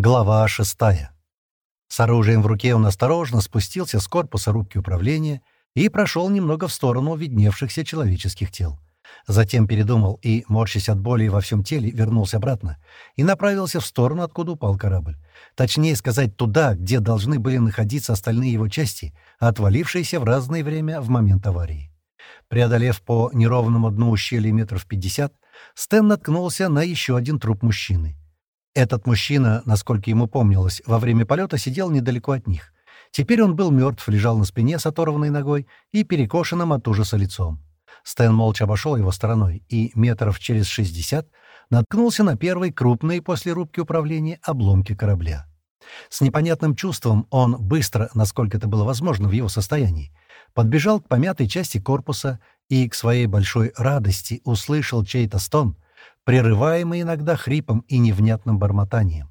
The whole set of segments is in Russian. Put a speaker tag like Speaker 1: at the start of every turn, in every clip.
Speaker 1: Глава шестая. С оружием в руке он осторожно спустился с корпуса рубки управления и прошел немного в сторону видневшихся человеческих тел. Затем передумал и, морщась от боли во всем теле, вернулся обратно и направился в сторону, откуда упал корабль. Точнее сказать, туда, где должны были находиться остальные его части, отвалившиеся в разное время в момент аварии. Преодолев по неровному дну ущелья метров пятьдесят, Стэн наткнулся на еще один труп мужчины. Этот мужчина, насколько ему помнилось, во время полета сидел недалеко от них. Теперь он был мертв, лежал на спине с оторванной ногой и перекошенным от ужаса лицом. Стэн молча обошел его стороной и метров через шестьдесят наткнулся на первый крупный после рубки управления обломки корабля. С непонятным чувством он быстро, насколько это было возможно в его состоянии, подбежал к помятой части корпуса и, к своей большой радости, услышал чей-то стон — прерываемый иногда хрипом и невнятным бормотанием.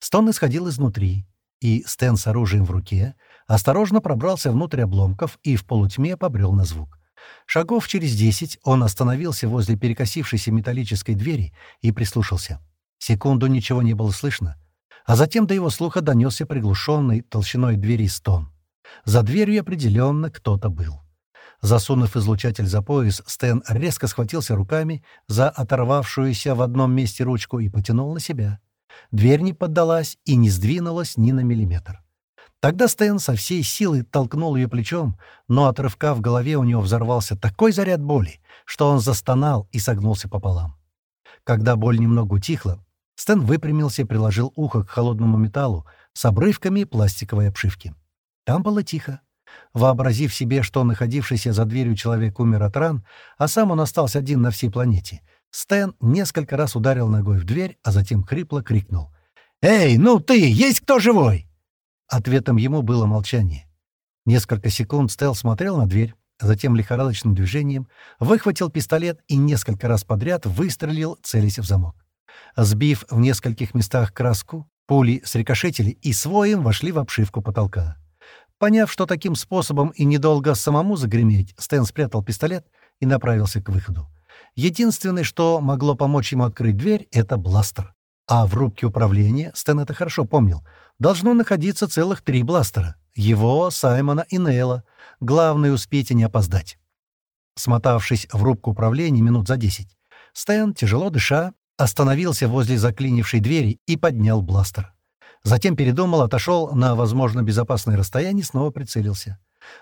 Speaker 1: Стон исходил изнутри, и Стэн с оружием в руке осторожно пробрался внутрь обломков и в полутьме побрел на звук. Шагов через десять он остановился возле перекосившейся металлической двери и прислушался. Секунду ничего не было слышно, а затем до его слуха донесся приглушенный толщиной двери стон. За дверью определенно кто-то был. Засунув излучатель за пояс, Стэн резко схватился руками за оторвавшуюся в одном месте ручку и потянул на себя. Дверь не поддалась и не сдвинулась ни на миллиметр. Тогда Стэн со всей силы толкнул ее плечом, но от рывка в голове у него взорвался такой заряд боли, что он застонал и согнулся пополам. Когда боль немного утихла, Стэн выпрямился и приложил ухо к холодному металлу с обрывками пластиковой обшивки. Там было тихо. Вообразив себе, что находившийся за дверью человек умер от ран, а сам он остался один на всей планете, Стэн несколько раз ударил ногой в дверь, а затем хрипло крикнул. «Эй, ну ты, есть кто живой?» Ответом ему было молчание. Несколько секунд Стэл смотрел на дверь, затем лихорадочным движением выхватил пистолет и несколько раз подряд выстрелил, целясь в замок. Сбив в нескольких местах краску, пули срикошетили и своим вошли в обшивку потолка. Поняв, что таким способом и недолго самому загреметь, Стэн спрятал пистолет и направился к выходу. Единственное, что могло помочь ему открыть дверь, — это бластер. А в рубке управления, Стэн это хорошо помнил, должно находиться целых три бластера. Его, Саймона и Нейла. Главное — успеть и не опоздать. Смотавшись в рубку управления минут за десять, Стэн, тяжело дыша, остановился возле заклинившей двери и поднял бластер. Затем передумал, отошел на, возможно, безопасное расстояние и снова прицелился.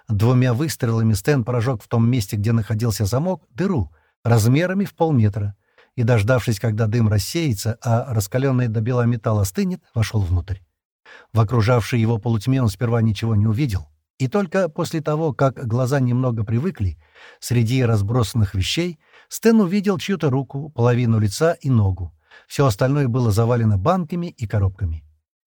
Speaker 1: Двумя выстрелами Стэн прожег в том месте, где находился замок, дыру, размерами в полметра, и, дождавшись, когда дым рассеется, а раскаленный до бела металл остынет, вошел внутрь. В окружавшей его полутьме он сперва ничего не увидел, и только после того, как глаза немного привыкли, среди разбросанных вещей, Стэн увидел чью-то руку, половину лица и ногу. Все остальное было завалено банками и коробками.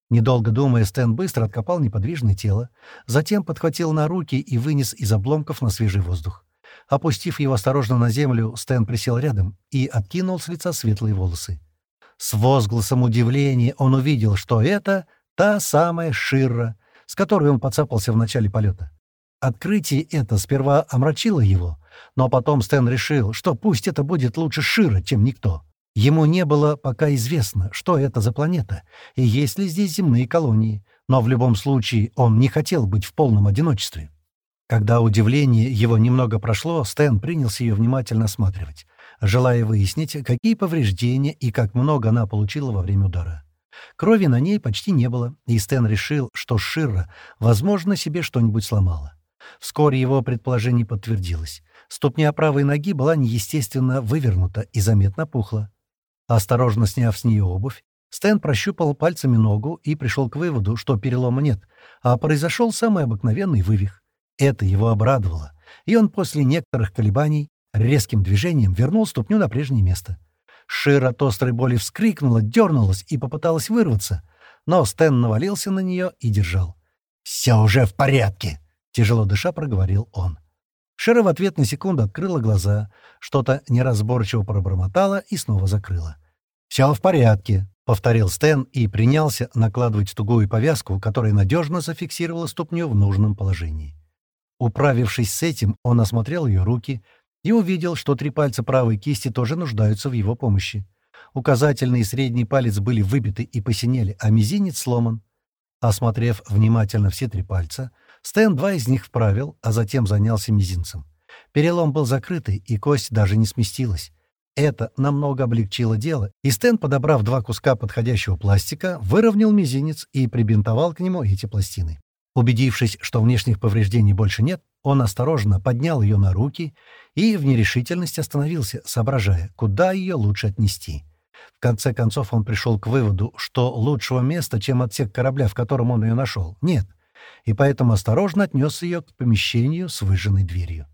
Speaker 1: Недолго думая, Стэн быстро откопал неподвижное тело, затем подхватил на руки и вынес из обломков на свежий воздух. Опустив его осторожно на землю, Стэн присел рядом и откинул с лица светлые волосы. С возгласом удивления он увидел, что это та самая Ширра, с которой он подцапался в начале полета. Открытие это сперва омрачило его, но потом Стэн решил, что пусть это будет лучше Шира, чем никто. Ему не было пока известно, что это за планета и есть ли здесь земные колонии, но в любом случае он не хотел быть в полном одиночестве. Когда удивление его немного прошло, Стэн принялся ее внимательно осматривать, желая выяснить, какие повреждения и как много она получила во время удара. Крови на ней почти не было, и Стэн решил, что Ширра, возможно, себе что-нибудь сломала. Вскоре его предположение подтвердилось. Ступня правой ноги была неестественно вывернута и заметно пухла. Осторожно сняв с нее обувь, Стэн прощупал пальцами ногу и пришел к выводу, что перелома нет, а произошел самый обыкновенный вывих. Это его обрадовало, и он после некоторых колебаний резким движением вернул ступню на прежнее место. Шира от острой боли вскрикнула, дернулась и попыталась вырваться, но Стэн навалился на нее и держал. «Все уже в порядке!» — тяжело дыша проговорил он. Шера в ответ на секунду открыла глаза, что-то неразборчиво пробормотала и снова закрыла. «Все в порядке», — повторил Стэн и принялся накладывать тугую повязку, которая надежно зафиксировала ступню в нужном положении. Управившись с этим, он осмотрел ее руки и увидел, что три пальца правой кисти тоже нуждаются в его помощи. Указательный и средний палец были выбиты и посинели, а мизинец сломан. Осмотрев внимательно все три пальца, Стэн два из них вправил, а затем занялся мизинцем. Перелом был закрытый, и кость даже не сместилась. Это намного облегчило дело, и Стэн, подобрав два куска подходящего пластика, выровнял мизинец и прибинтовал к нему эти пластины. Убедившись, что внешних повреждений больше нет, он осторожно поднял ее на руки и в нерешительности остановился, соображая, куда ее лучше отнести. В конце концов он пришел к выводу, что лучшего места, чем отсек корабля, в котором он ее нашел, нет, и поэтому осторожно отнес ее к помещению с выжженной дверью.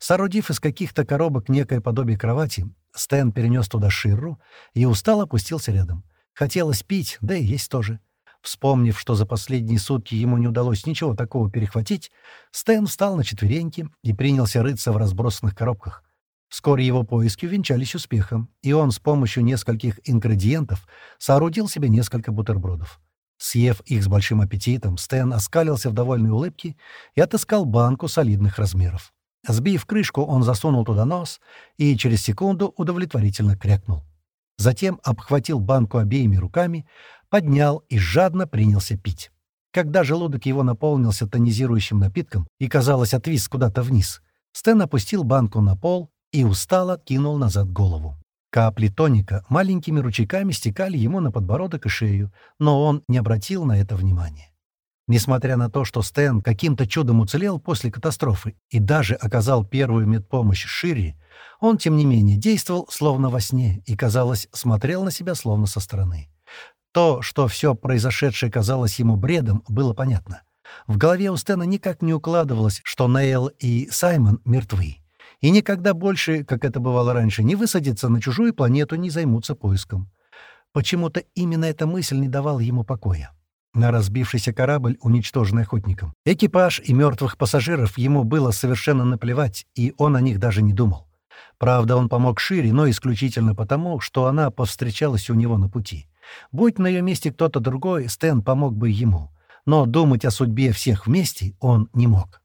Speaker 1: Соорудив из каких-то коробок некое подобие кровати, Стэн перенес туда Ширру и устало опустился рядом. Хотелось пить, да и есть тоже. Вспомнив, что за последние сутки ему не удалось ничего такого перехватить, Стэн встал на четвереньки и принялся рыться в разбросанных коробках. Вскоре его поиски венчались успехом, и он с помощью нескольких ингредиентов соорудил себе несколько бутербродов. Съев их с большим аппетитом, Стэн оскалился в довольной улыбке и отыскал банку солидных размеров. Сбив крышку, он засунул туда нос и через секунду удовлетворительно крякнул. Затем обхватил банку обеими руками, поднял и жадно принялся пить. Когда желудок его наполнился тонизирующим напитком и, казалось, отвис куда-то вниз, Стэн опустил банку на пол и устало откинул назад голову. Капли тоника маленькими ручейками стекали ему на подбородок и шею, но он не обратил на это внимания. Несмотря на то, что Стэн каким-то чудом уцелел после катастрофы и даже оказал первую медпомощь Шире, он, тем не менее, действовал словно во сне и, казалось, смотрел на себя словно со стороны. То, что все произошедшее казалось ему бредом, было понятно. В голове у Стэна никак не укладывалось, что Нейл и Саймон мертвы. И никогда больше, как это бывало раньше, не высадятся на чужую планету, не займутся поиском. Почему-то именно эта мысль не давала ему покоя на разбившийся корабль, уничтоженный охотником. Экипаж и мертвых пассажиров ему было совершенно наплевать, и он о них даже не думал. Правда, он помог Шире, но исключительно потому, что она повстречалась у него на пути. Будь на ее месте кто-то другой, Стэн помог бы ему. Но думать о судьбе всех вместе он не мог.